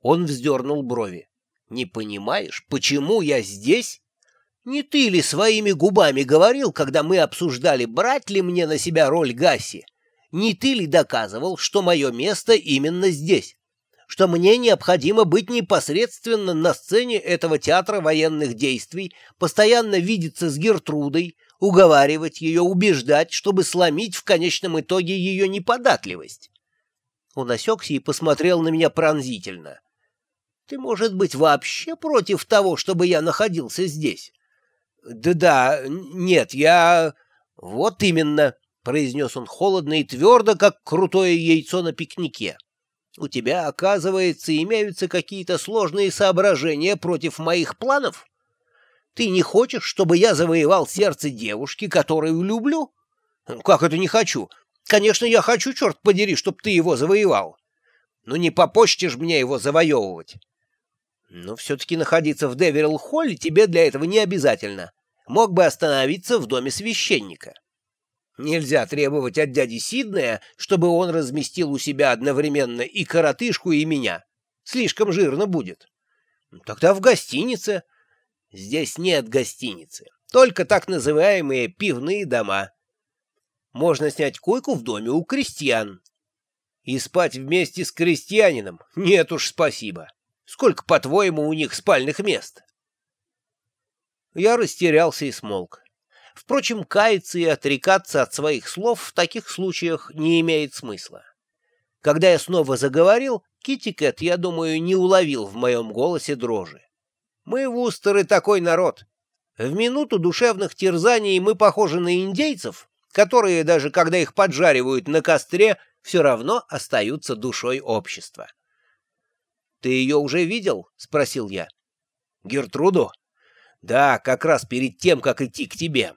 Он вздернул брови. «Не понимаешь, почему я здесь? Не ты ли своими губами говорил, когда мы обсуждали, брать ли мне на себя роль Гаси? Не ты ли доказывал, что мое место именно здесь? Что мне необходимо быть непосредственно на сцене этого театра военных действий, постоянно видеться с Гертрудой, уговаривать ее, убеждать, чтобы сломить в конечном итоге ее неподатливость?» Он осекся и посмотрел на меня пронзительно. Ты, может быть, вообще против того, чтобы я находился здесь? Да-да, нет, я... Вот именно, произнес он холодно и твердо, как крутое яйцо на пикнике. У тебя, оказывается, имеются какие-то сложные соображения против моих планов? Ты не хочешь, чтобы я завоевал сердце девушки, которую люблю? Как это не хочу? Конечно, я хочу, черт подери, чтоб ты его завоевал. Но не попочтишь мне его завоевывать. Но все-таки находиться в Деверилл-Холле тебе для этого не обязательно. Мог бы остановиться в доме священника. Нельзя требовать от дяди Сиднея, чтобы он разместил у себя одновременно и коротышку, и меня. Слишком жирно будет. Тогда в гостинице. Здесь нет гостиницы. Только так называемые пивные дома. Можно снять койку в доме у крестьян. И спать вместе с крестьянином? Нет уж, спасибо. Сколько, по-твоему, у них спальных мест?» Я растерялся и смолк. Впрочем, каяться и отрекаться от своих слов в таких случаях не имеет смысла. Когда я снова заговорил, Китикет, я думаю, не уловил в моем голосе дрожи. Мы, вустеры, такой народ. В минуту душевных терзаний мы похожи на индейцев, которые, даже когда их поджаривают на костре, все равно остаются душой общества. «Ты ее уже видел?» — спросил я. «Гертруду?» «Да, как раз перед тем, как идти к тебе.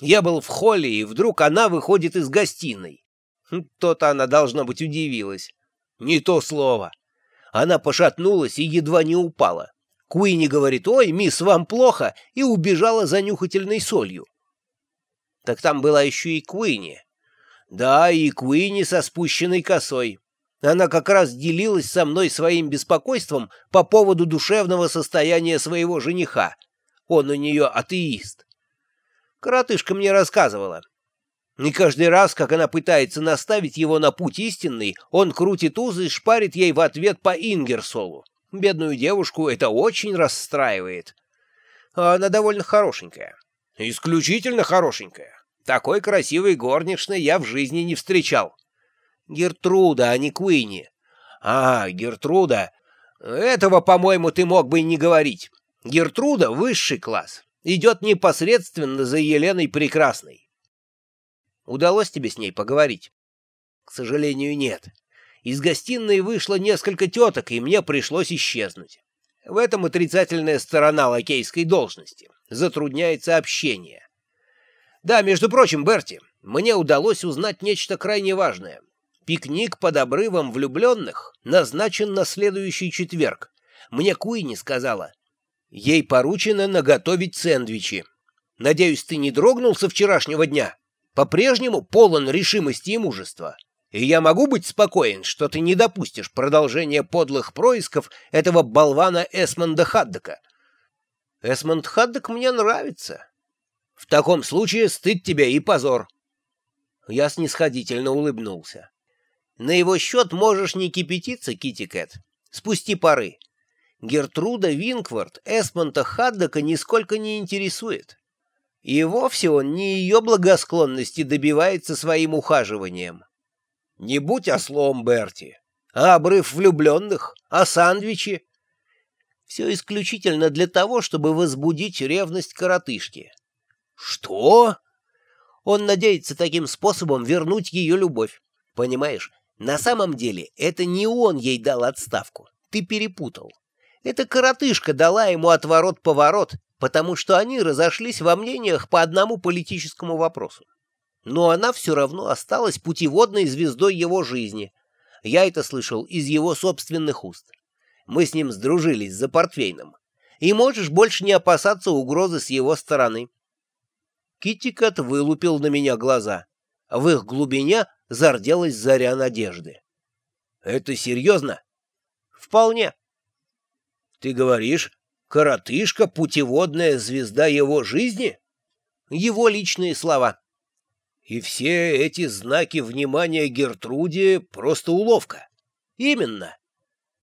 Я был в холле, и вдруг она выходит из гостиной. Хм, то-то она, должно быть, удивилась. Не то слово. Она пошатнулась и едва не упала. Куинни говорит, «Ой, мисс, вам плохо», и убежала за нюхательной солью. Так там была еще и Куинни. Да, и Куинни со спущенной косой. Она как раз делилась со мной своим беспокойством по поводу душевного состояния своего жениха. Он у нее атеист. Коротышка мне рассказывала. И каждый раз, как она пытается наставить его на путь истинный, он крутит узы и шпарит ей в ответ по Ингерсолу. Бедную девушку это очень расстраивает. А она довольно хорошенькая. Исключительно хорошенькая. Такой красивой горничной я в жизни не встречал. Гертруда, а не Куинни. А, Гертруда. Этого, по-моему, ты мог бы и не говорить. Гертруда — высший класс. Идет непосредственно за Еленой Прекрасной. Удалось тебе с ней поговорить? К сожалению, нет. Из гостиной вышло несколько теток, и мне пришлось исчезнуть. В этом отрицательная сторона лакейской должности. Затрудняется общение. Да, между прочим, Берти, мне удалось узнать нечто крайне важное. Пикник под обрывом влюбленных назначен на следующий четверг. Мне Куини сказала. Ей поручено наготовить сэндвичи. Надеюсь, ты не дрогнул со вчерашнего дня? По-прежнему полон решимости и мужества. И я могу быть спокоен, что ты не допустишь продолжения подлых происков этого болвана Эсмонда Хаддека. Эсмонд Хаддек мне нравится. В таком случае стыд тебе и позор. Я снисходительно улыбнулся. На его счет можешь не кипятиться, Китикет. Спусти пары. Гертруда Винквард Эсмонта Хаддока нисколько не интересует. И вовсе он не ее благосклонности добивается своим ухаживанием. Не будь ослом, Берти. А обрыв влюбленных? А сандвичи? Все исключительно для того, чтобы возбудить ревность коротышки. Что? Он надеется таким способом вернуть ее любовь. Понимаешь, на самом деле это не он ей дал отставку. Ты перепутал. Эта коротышка дала ему отворот-поворот, потому что они разошлись во мнениях по одному политическому вопросу. Но она все равно осталась путеводной звездой его жизни. Я это слышал из его собственных уст. Мы с ним сдружились за портвейном. И можешь больше не опасаться угрозы с его стороны. Китикат вылупил на меня глаза. В их глубине зарделась заря надежды. «Это серьезно?» «Вполне. Ты говоришь, коротышка — путеводная звезда его жизни? Его личные слова. И все эти знаки внимания Гертруде — просто уловка. Именно.